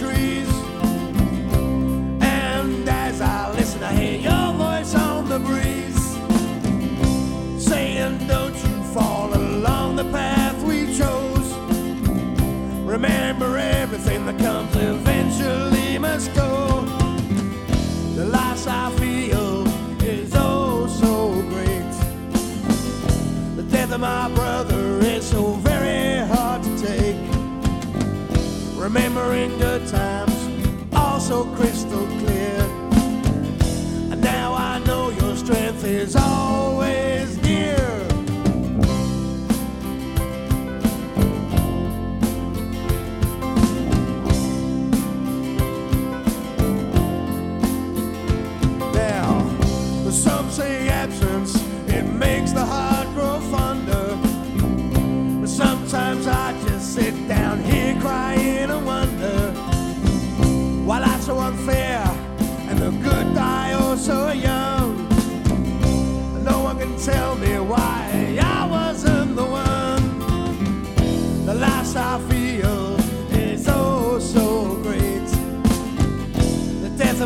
trees. And as I listen, I hear your voice on the breeze saying, Don't you fall along the path we chose. Remember, everything that comes eventually must go. Remembering good times, also crystal clear.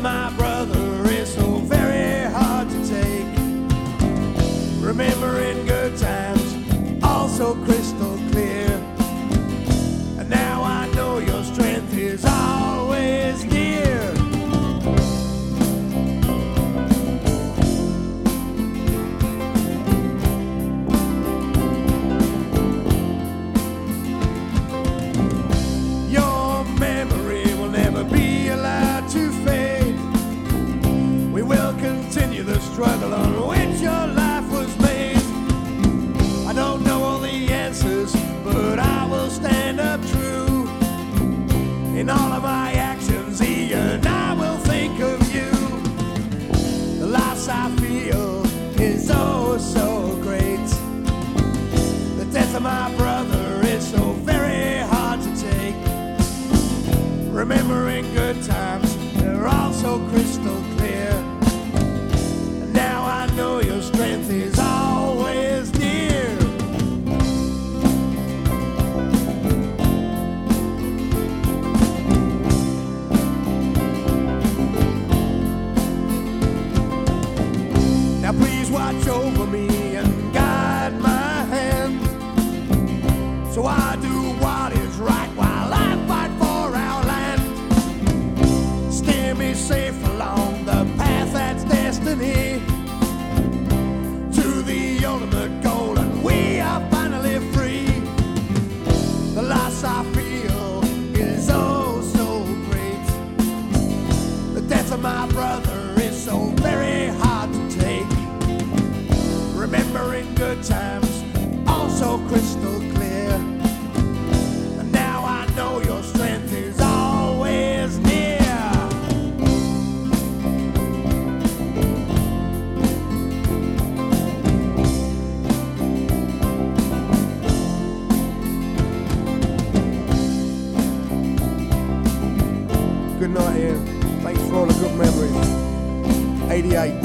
My brother struggle on which your life was made. I don't know all the answers, but I will stand up true. In all of my actions, Ian, I will think of you. The loss I feel is oh so great. The death of my brother is so very hard to take. Remembering good times, they're all so crystal clear. I do what is right while I fight for our land. Steer me safe along the path that's destiny to the ultimate goal, and we are finally free. The loss I feel is oh so great. The death of my brother is so very hard to take. Remembering good times, also crystal clear. Good